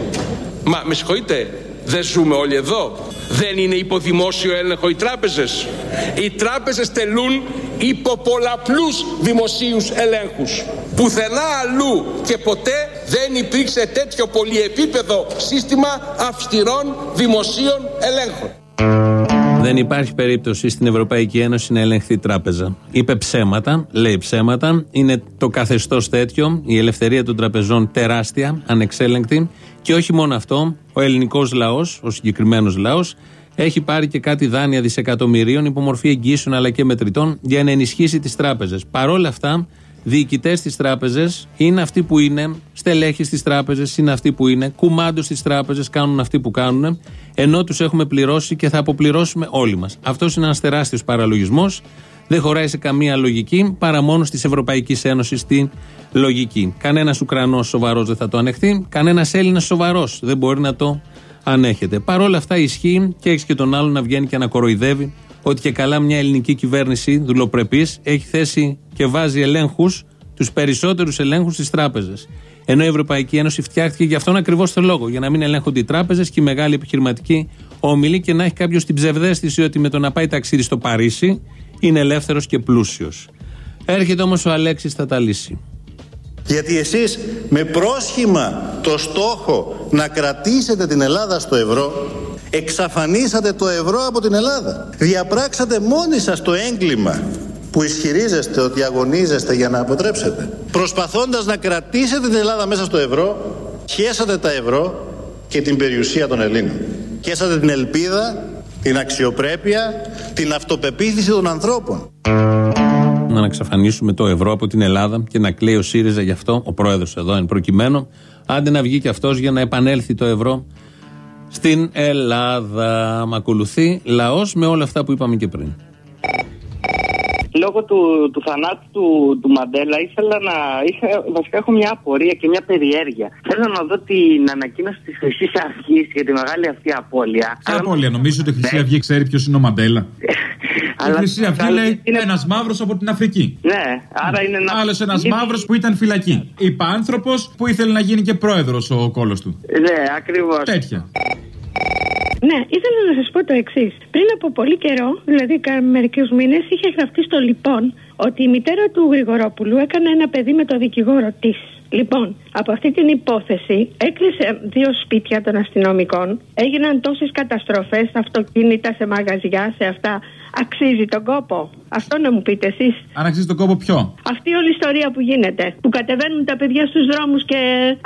Μα με συγχωρείτε, δεν ζούμε όλοι εδώ. Δεν είναι υπό δημόσιο έλεγχο οι τράπεζες. Οι τράπεζες τελούν υπό πολλαπλούς δημοσίους ελέγχους. Πουθενά αλλού και ποτέ δεν υπήρξε τέτοιο πολυεπίπεδο σύστημα αυστηρών δημοσίων ελέγχων. Δεν υπάρχει περίπτωση στην Ευρωπαϊκή Ένωση να ελεγχθεί τράπεζα. Είπε ψέματα, λέει ψέματα. Είναι το καθεστώς τέτοιο, η ελευθερία των τραπεζών τεράστια, ανεξέλεγκτη. Και όχι μόνο αυτό, ο ελληνικός λαός, ο συγκεκριμένος λαός, έχει πάρει και κάτι δάνεια δισεκατομμυρίων υπό μορφή εγγύσεων αλλά και μετρητών για να ενισχύσει τις τράπεζες. Παρόλα αυτά, διοικητές στι τράπεζε είναι αυτοί που είναι, στελέχοι στι τράπεζε είναι αυτοί που είναι, κουμάντος στι τράπεζε κάνουν αυτοί που κάνουν, ενώ τους έχουμε πληρώσει και θα αποπληρώσουμε όλοι μας. Αυτός είναι ένας τεράστιος παραλογισμός. Δεν χωράει σε καμία λογική παρά μόνο τη Ευρωπαϊκή Ένωσης τη λογική. Κανένας Ουκρανός σοβαρός δεν θα το ανεχθεί, κανένας Έλληνας σοβαρός δεν μπορεί να το ανέχεται. Παρ' όλα αυτά ισχύει και έχεις και τον άλλο να βγαίνει και να κοροϊδεύει ότι και καλά μια ελληνική κυβέρνηση δουλοπρεπής έχει θέσει και βάζει ελέγχους, τους περισσότερους ελέγχους στις τράπεζες. Ενώ η Ευρωπαϊκή Ένωση φτιάχτηκε για αυτόν ακριβώς το λόγο. Για να μην ελέγχονται οι τράπεζες και οι μεγάλοι επιχειρηματικοί όμιλοι και να έχει κάποιος την ψευδέστηση ότι με το να πάει ταξίδι στο Παρίσι είναι ελεύθερος και πλούσιος. Έρχεται όμως ο Αλέξης θα τα λύσει. Γιατί εσείς με πρόσχημα το στόχο να κρατήσετε την Ελλάδα στο ευρώ εξαφανίσατε το ευρώ από την Ελλάδα. Διαπράξατε μόνοι σας το έγκλημα που ισχυρίζεστε ότι αγωνίζεστε για να αποτρέψετε. Προσπαθώντας να κρατήσετε την Ελλάδα μέσα στο ευρώ, χέσατε τα ευρώ και την περιουσία των Ελλήνων. Χέσατε την ελπίδα, την αξιοπρέπεια, την αυτοπεποίθηση των ανθρώπων. να εξαφανίσουμε το ευρώ από την Ελλάδα και να κλαίει ο ΣΥΡΙΖΑ γι' αυτό, ο πρόεδρος εδώ εν προκειμένου, άντε να βγει και αυτός για να επανέλθει το ευρώ στην Ελλάδα. Μ' ακολουθεί λαός με όλα αυτά που είπαμε και πριν. Λόγω του, του θανάτου του, του Μαντέλα ήθελα να. Είχα, βασικά έχω μια απορία και μια περιέργεια. Θέλω να δω την ανακοίνωση της Χρυσής Αυγής για τη μεγάλη αυτή απώλεια. Ποια απώλεια, νομίζω ότι η Χρυσή Αυγή ξέρει ποιος είναι ο Μαντέλα. Η Αλλά- Χρυσή Αυγή λέει ένας μαύρος από την Αφρική. Ναι, άρα είναι ένα. Άλλος ένας μαύρος που ήταν φυλακή. Είπα άνθρωπος που ήθελε να γίνει και πρόεδρος ο κόλος του. Ναι, ακριβώς. Τέτοια. Ναι, ήθελα να σας πω το εξής. Πριν από πολύ καιρό, δηλαδή μερικούς μήνες, είχε γραφτεί στο λοιπόν ότι η μητέρα του Γρηγορόπουλου έκανε ένα παιδί με το δικηγόρο της. Λοιπόν, από αυτή την υπόθεση έκλεισε δύο σπίτια των αστυνομικών. Έγιναν τόσες καταστροφές, αυτοκίνητα σε μαγαζιά, σε αυτά. Αξίζει τον κόπο. Αυτό να μου πείτε εσείς. Αν αξίζει τον κόπο ποιο; Αυτή όλη η ιστορία που γίνεται. Που κατεβαίνουν τα παιδιά στους δρόμους και.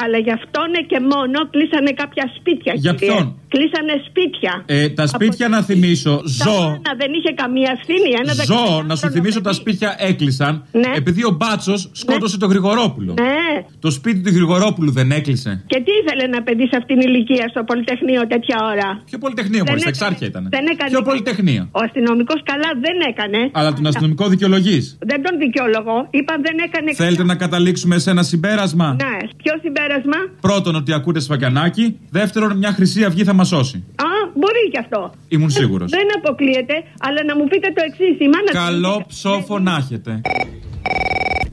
Αλλά γι' αυτό ναι και μόνο κλείσανε κάποια σπίτια. Για κύριε. ποιον; Κλείσανε σπίτια. Ε, τα σπίτια να θυμίσω, ζω. Να δεν είχε καμία ευθύνη. Ένα Ζω, να σου θυμίσω τα σπίτια έκλεισαν Ναι. επειδή ο Μπάτσος σκότωσε τον Γρηγορόπουλο. Ναι. Το σπίτι του Γρηγορόπουλου δεν έκλεισε. Και τι ήθελε να παιδί σε αυτήν την ηλικία στο Πολυτεχνείο τέτοια ώρα; Ποιο Πολυτεχνείο, Δεν μόλι, στα έκανε- εξάρχεια ήταν. Δεν έκανε. Ποιο Πολυτεχνείο; Ο αστυνομικός καλά δεν έκανε. Αλλά τον αστυνομικό δικαιολογείς. Δεν τον δικαιολογώ. Είπα δεν έκανε. Θέλετε να καταλήξουμε σε ένα συμπέρασμα; Ναι. Ποιο συμπέρασμα; Πρώτον, ότι ακούτε σφαγκανάκι. Δεύτερον, μια χρυσή αυγή θα μας σώσει. Α, μπορεί κι αυτό. Ήμουν σίγουρος. Δεν αποκλείεται, αλλά να μου πείτε το εξής. Η μάνα του Καλό ψόφο να έχετε.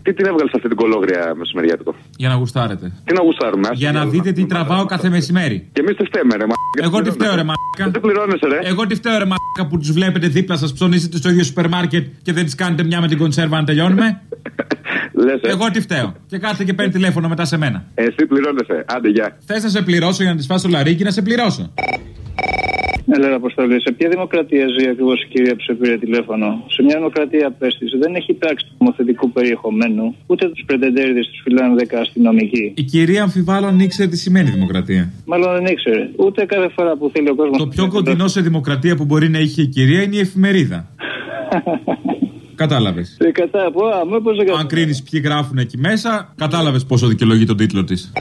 Τι την έβγαλες σε αυτή την κολόγρια μεσημεριάτικο; Για να γουστάρετε. Τι να γουστάρουμε. ας Για να το δείτε τι τραβάω κάθε μεσημέρι. Και εμείς τι φταίμε, ρε μα. Εγώ τι φταίω, ρε μαλάκα. Δεν πληρώνεσαι, ρε. Εγώ τι φταίω, ρε μαλάκα που τους βλέπετε δίπλα σας ψωνίζετε στο ίδιο σούπερ μάρκετ και δεν τις κάνετε μια με την κονσέρβα να τελειώνουμε. Λες, ε. Εγώ τι φταίω. Και κάθεται και παίρνει τηλέφωνο μετά σε μένα. Εσύ πληρώνεσαι. Άντε, γεια. Θες να σε πληρώσω για να της φας το λαρίκι να σε πληρώσω. Έλα, Αποστολή, σε ποια δημοκρατία ζει ακριβώς η κυρία που σε πήρε τηλέφωνο; Σε μια δημοκρατία πέστη δεν έχει τάξη του νομοθετικού περιεχομένου, ούτε τους πρετεντέριδες τους φυλάνε 10 αστυνομικοί. Η κυρία αμφιβάλλον ήξερε τι σημαίνει δημοκρατία. Μάλλον δεν ήξερε. Ούτε κάθε φορά που θέλει ο κόσμος. Το πιο κοντινό σε δημοκρατία που μπορεί να είχε η κυρία είναι η εφημερίδα. Κατάλαβες. Ε, κατά από, α, με πώς δεν Αν κρίνεις ποιοι γράφουν εκεί μέσα, κατάλαβες πόσο δικαιολογεί τον τίτλο της.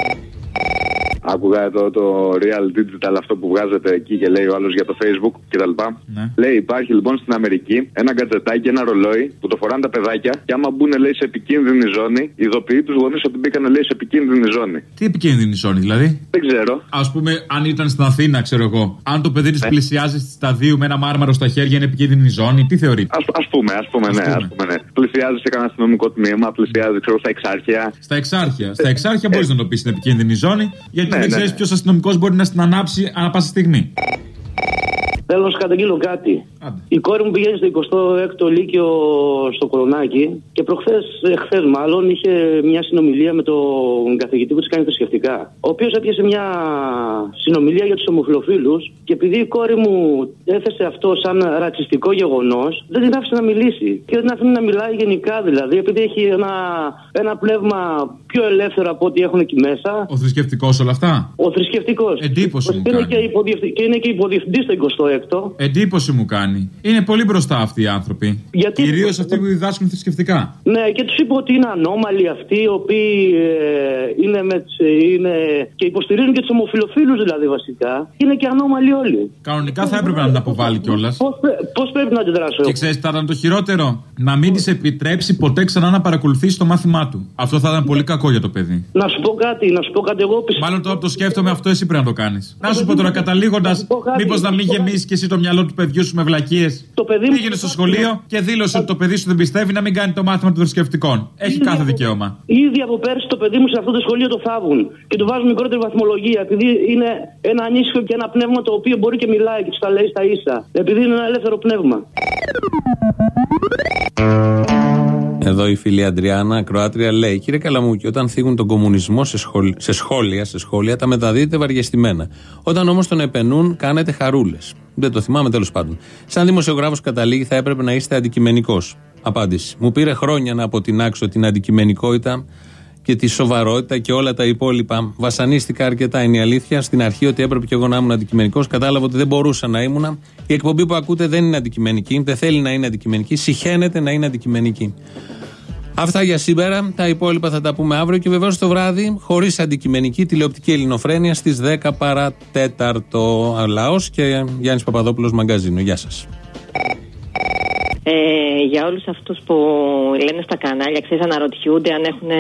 Άκουγα το, το Real Digital αυτό που βγάζετε εκεί και λέει ο άλλος για το Facebook κτλ. Ναι. Λέει υπάρχει λοιπόν στην Αμερική ένα γκατζετάκι, ένα ρολόι που το φοράνε τα παιδάκια και άμα μπουν λέει σε επικίνδυνη ζώνη, ειδοποιεί τους γονείς ότι μπήκαν λέει σε επικίνδυνη ζώνη. Τι επικίνδυνη ζώνη δηλαδή; Δεν ξέρω. Α πούμε, αν ήταν στην Αθήνα, ξέρω εγώ, αν το παιδί της Ναι. πλησιάζει στη σταδίου με ένα μάρμαρο στα χέρια είναι επικίνδυνη ζώνη, τι θεωρεί; Α ας πούμε, ας πούμε, ναι, ας πούμε, ναι. Πλησιάζει σε κανένα αστυνομικό τμήμα, πλησιάζει ξέρω, στα εξάρχεια. Στα εξάρχεια. Στα εξάρχεια μπορείς να το πεις στην επικίνδυνη ζώνη, γιατί Ναι, δεν ναι, ξέρεις ναι. ποιος αστυνομικός μπορεί να στην ανάψει ανά πάσα στιγμή. Θέλω να σου καταγγείλω κάτι. Η κόρη μου πηγαίνει στο 26ο Λύκειο στο Κορονάκι και προχθές, εχθές μάλλον, είχε μια συνομιλία με τον καθηγητή που της κάνει θρησκευτικά. Ο οποίος έπιασε μια συνομιλία για τους ομοφυλοφίλου και επειδή η κόρη μου έθεσε αυτό σαν ρατσιστικό γεγονός, δεν την άφησε να μιλήσει. Και δεν την αφήνει να μιλάει γενικά δηλαδή, επειδή έχει ένα, ένα πνεύμα πιο ελεύθερο από ό,τι έχουν εκεί μέσα. Ο θρησκευτικός όλα αυτά; Ο θρησκευτικός. Εντύπωση μου Και είναι κάνει. και, υποδιευθυ- και είναι και υποδιευθυντής στο 26ο. Εντύπωση μου κάνει. Είναι πολύ μπροστά αυτοί οι άνθρωποι. Γιατί- Κυρίως αυτοί που διδάσκουν θρησκευτικά. Ναι, και τους είπε ότι είναι ανώμαλοι αυτοί οι οποίοι ε, είναι, με, τις- ε, είναι και υποστηρίζουν και τους ομοφυλοφίλου δηλαδή βασικά. Είναι και ανώμαλοι όλοι. Κανονικά θα έπρεπε να την αποβάλει κιόλας. Πώς πρέπει να αντιδράσω; Και ξέρεις, θα ήταν το χειρότερο. Να μην τη επιτρέψει ποτέ ξανά να παρακολουθήσει το μάθημά του. Αυτό θα ήταν πολύ κακό για το παιδί. Να σου πω κάτι, να σου πω κάτι. Εγώ πιστεύω. Μάλλον τώρα που το σκέφτομαι, αυτό εσύ πρέπει να το κάνεις. Να σου πω τώρα, καταλήγοντας, μήπως να μην γεμίσεις και εσύ το μυαλό του παιδιού σου με βλακίες. Το παιδί μου- Πήγαινε στο σχολείο και δήλωσε ότι το παιδί σου δεν πιστεύει να μην κάνει το μάθημα των θρησκευτικών. Έχει κάθε δικαίωμα. Ήδη από πέρσι το παιδί μου σε αυτό το σχολείο το θάβουν και του βάζουν μικρότερη βαθμολογία επειδή είναι ένα ανήσυχο και ένα πνεύμα το οποίο μπορεί και μιλάει και τους τα λέει στα ίσα. Επειδή είναι ένα ελεύθερο πνεύμα. Εδώ η φίλη Αντριάννα, ακροάτρια, λέει: Κύριε Καλαμούκη, όταν θίγουν τον κομμουνισμό σε, σχολ- σε σχόλια, σε σχόλια, τα μεταδίδετε βαριεστημένα. Όταν όμως τον επενούν, κάνετε χαρούλες. Δεν το θυμάμαι τέλος πάντων. Σαν δημοσιογράφος καταλήγει, θα έπρεπε να είστε αντικειμενικός. Απάντηση. Μου πήρε χρόνια να αποτινάξω την αντικειμενικότητα και τη σοβαρότητα και όλα τα υπόλοιπα. Βασανίστηκα αρκετά, είναι η αλήθεια. Στην αρχή ότι έπρεπε και εγώ να ήμουν αντικειμενικός. Κατάλαβα ότι δεν μπορούσα να ήμουν. Η εκπομπή που ακούτε δεν είναι αντικειμενική, δεν θέλει να είναι αντικειμενική, συχαίνεται να είναι αντικειμενική. Αυτά για σήμερα. Τα υπόλοιπα θα τα πούμε αύριο και βεβαίως το βράδυ, χωρίς αντικειμενική τηλεοπτική ελληνοφρένεια στις 10 παρατέταρτο. Λαός και Γιάννης Παπαδόπουλος Μαγκαζίνο. Γεια σας. Ε, για όλους αυτούς που λένε στα κανάλια, ξέρεις, αναρωτιούνται αν, έχουν,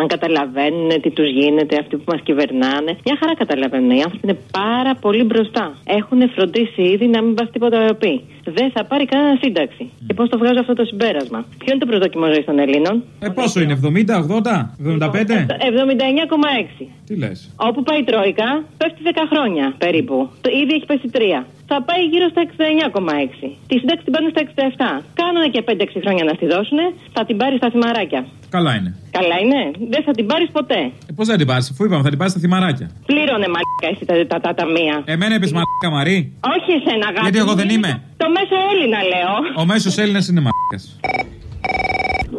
αν καταλαβαίνουν τι τους γίνεται, αυτοί που μας κυβερνάνε. Μια χαρά καταλαβαίνουν. Οι άνθρωποι είναι πάρα πολύ μπροστά. Έχουν φροντίσει ήδη να μην πας τίποτα πει. Δεν θα πάρει κανένα σύνταξη. Και πώς το βγάζω αυτό το συμπέρασμα; Ποιο είναι το προσδόκιμο ζωής των Ελλήνων; Ε, πόσο είναι, 70, 80, 75? 79,6. Τι λες. Όπου πάει η Τρόικα, πέφτει 10 χρόνια περίπου. Το ήδη έχει πέσει 3. Θα πάει γύρω στα 69,6. Τη σύνταξη την παίρνουν στα 67. Κάνανε και 5-6 χρόνια να στη δώσουν, θα την πάρεις στα θυμαράκια. Καλά είναι. Καλά είναι, δεν θα την πάρεις ποτέ. Ε, Πώς θα την πάρεις, αφού είπαμε, θα την πάρεις στα θυμαράκια. Πλήρωνε μαλάκα εσύ τα, τα, τα ταμεία. Εμένα είπες μαλάκα Μαρή. Όχι εσένα, αγάπη. Γιατί εγώ μου, δεν είναι είμαι. Το μέσο Έλληνα λέω. Ο μέσος Έλληνας είναι μαλάκας.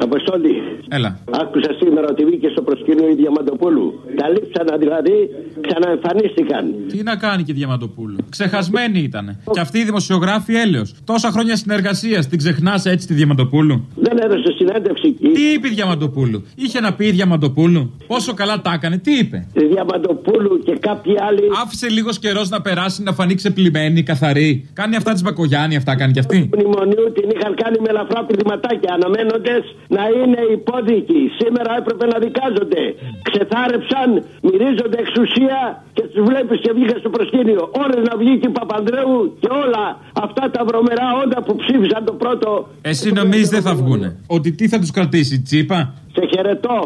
Αποστόλη. Έλα. Άκουσα σήμερα ότι βγήκε στο προσκήνιο η Διαμαντοπούλου. Τα λείψανα δηλαδή, ξαναεμφανίστηκαν. Τι να κάνει και η Διαμαντοπούλου. Ξεχασμένη ήταν. Και αυτή η δημοσιογράφη έλεος. Τόσα χρόνια συνεργασίας. Την ξεχνάς έτσι τη Διαμαντοπούλου; Δεν έδωσε συνέντευξη. Τι είπε η Διαμαντοπούλου; Είχε να πει η Διαμαντοπούλου; Πόσο καλά τα έκανε. Τι είπε; Η Διαμαντοπούλου και κάποιοι άλλοι. Άφησε λίγος καιρός να περάσει να φανεί ξεπλημένη, καθαρή. Κάνει αυτά της Μπακογιάννη, αυτά κάνει κι αυτή. Μνημονίου την είχαν κάνει με ελαφρά πηδηματάκια αναμένοντες να να είναι υπόδικοι. Σήμερα έπρεπε να δικάζονται. Ξεθάρεψαν, μυρίζονται εξουσία και τους βλέπεις και βγήκαν στο προσκήνιο. Ώρε να βγει και η Παπανδρέου και όλα αυτά τα βρωμερά όντα που ψήφισαν το πρώτο. Εσύ νομίζεις δεν θα βγούνε. Ότι τι θα τους κρατήσει, τσίπα; Σε χαιρετώ.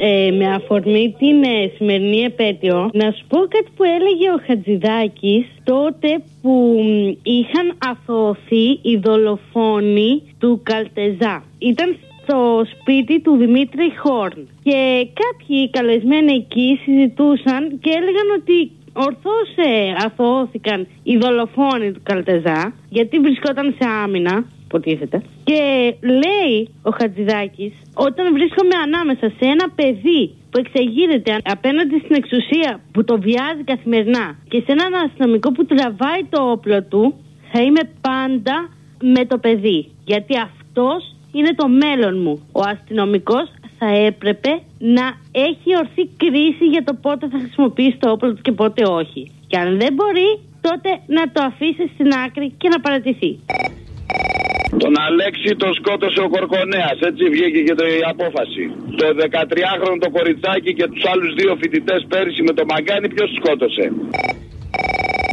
Ε, με αφορμή την ε, σημερινή επέτειο, να σου πω κάτι που έλεγε ο Χατζηδάκης τότε που μ, είχαν αθωωωθεί οι δολοφόνοι του Καλτεζά. Ήταν στο σπίτι του Δημήτρη Χόρν και κάποιοι καλεσμένοι εκεί συζητούσαν και έλεγαν ότι ορθώς ε, αθωώθηκαν οι δολοφόνοι του Καλτεζά γιατί βρισκόταν σε άμυνα υποτίθεται. Και λέει ο Χατζηδάκης, όταν βρίσκομαι ανάμεσα σε ένα παιδί που εξεγείρεται απέναντι στην εξουσία που το βιάζει καθημερινά και σε έναν αστυνομικό που τραβάει το όπλο του, θα είμαι πάντα με το παιδί. Γιατί αυτός είναι το μέλλον μου. Ο αστυνομικός θα έπρεπε να έχει ορθή κρίση για το πότε θα χρησιμοποιήσει το όπλο του και πότε όχι. Και αν δεν μπορεί, τότε να το αφήσει στην άκρη και να παρατηθεί. Τον Αλέξη τον σκότωσε ο Κορκονέας. Έτσι βγήκε και το- η απόφαση. Το 13χρονο το κοριτσάκι και τους άλλους δύο φοιτητές πέρυσι με το μαγκάνι, ποιος τους σκότωσε;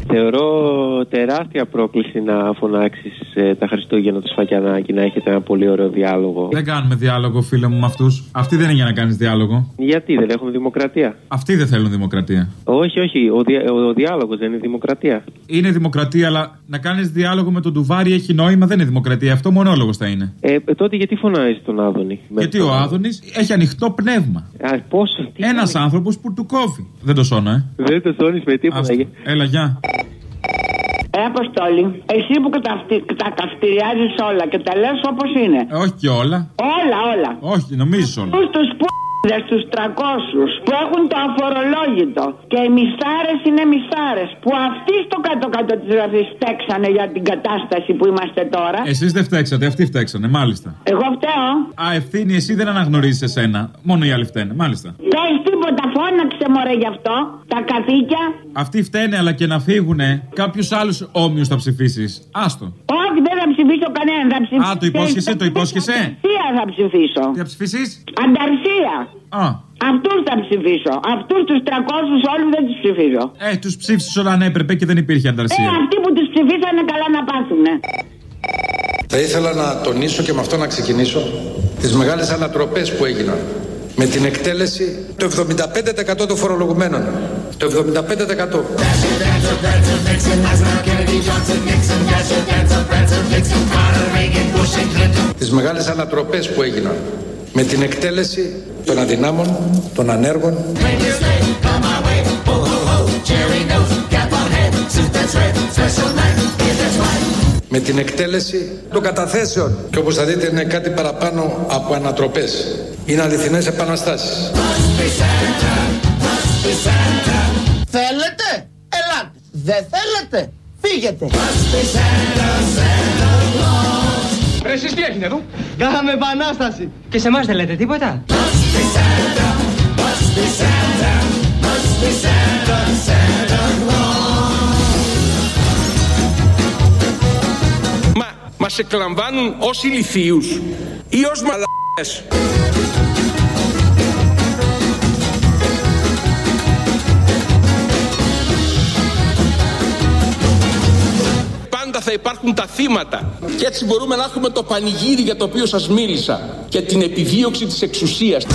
Θεωρώ τεράστια πρόκληση να φωνάξεις τα Χριστούγεννα του Σφακιανάκη να έχετε ένα πολύ ωραίο διάλογο. Δεν κάνουμε διάλογο, φίλε μου, με αυτούς. Αυτοί δεν είναι για να κάνεις διάλογο. Γιατί δεν έχουμε δημοκρατία; Αυτοί δεν θέλουν δημοκρατία. Όχι, όχι. Ο, δια, ο, ο διάλογος δεν είναι δημοκρατία. Είναι δημοκρατία, αλλά να κάνεις διάλογο με τον Τουβάρη έχει νόημα, δεν είναι δημοκρατία. Αυτό μονόλογος θα είναι. Ε, ε, τότε γιατί φωνάζει τον Άδωνη; Γιατί ο Άδωνη έχει ανοιχτό πνεύμα. Α, πόσο. Ένας άνθρωπος που του κόβει. Δεν το σώνω, ε. Δεν το σώνεις με τίποτα. Άστα. Έλα, γεια. Ε, Αποστόλη, εσύ που καταυτι- τα καυτηριάζεις όλα και τα λες όπως είναι. Ε, όχι και όλα. Όλα, όλα. Όχι, νομίζεις όλα. Αυτού τους π***δες, τους 300 που έχουν το αφορολόγητο και οι μισθάρες είναι μισθάρες που αυτοί στο κάτω-κάτω της γραφής φταίξανε για την κατάσταση που είμαστε τώρα. Εσείς δεν φταίξατε, αυτοί φταίξανε, μάλιστα. Εγώ φταίω. Α, ευθύνη, εσύ δεν αναγνωρίζεις εσένα. Μόνο οι άλλοι φταίνε, μάλιστα. Πες τίποτα, φώναξε μωρέ γι' αυτό. Τα καθήκια. Αυτοί φταίνε, αλλά και να φύγουνε, κάποιους άλλους όμοιους θα ψηφίσεις. Άστο. Όχι, δεν θα ψηφίσω κανέναν. Θα ψηφίσω. Α, το υπόσχεσαι, το υπόσχεσαι; Ανταρσία θα ψηφίσω. Τι θα ψηφίσεις; Ανταρσία. Α. Αυτούς θα ψηφίσω. Αυτούς τους 300 όλους δεν τους ψηφίζω. Ε, τους ψήφισες όταν έπρεπε και δεν υπήρχε Ε, ανταρσία. αυτοί που τους ψηφίσανε καλά να πάθουνε. Θα ήθελα να τονίσω και με αυτό να ξεκινήσω τις μεγάλες ανατροπές που έγιναν με την εκτέλεση το 75% των φορολογουμένων. Το 75%. Τις μεγάλες ανατροπές που έγιναν με την εκτέλεση των αδυνάμων, των ανέργων, με την εκτέλεση των καταθέσεων και όπως θα δείτε είναι κάτι παραπάνω από ανατροπές. Είναι αληθινές επαναστάσεις. Θέλετε, ελάτε. Δεν θέλετε, φύγετε. Ρε εσείς τι έχετε εδώ; Κάναμε επανάσταση. Και σε εμάς δεν λέτε τίποτα; Μα μας εκλαμβάνουν ως ηλιθίους ή ως μαλακές. Πάντα θα υπάρχουν τα θύματα και έτσι μπορούμε να έχουμε το πανηγύρι για το οποίο σας μίλησα και την επιδίωξη της εξουσίας.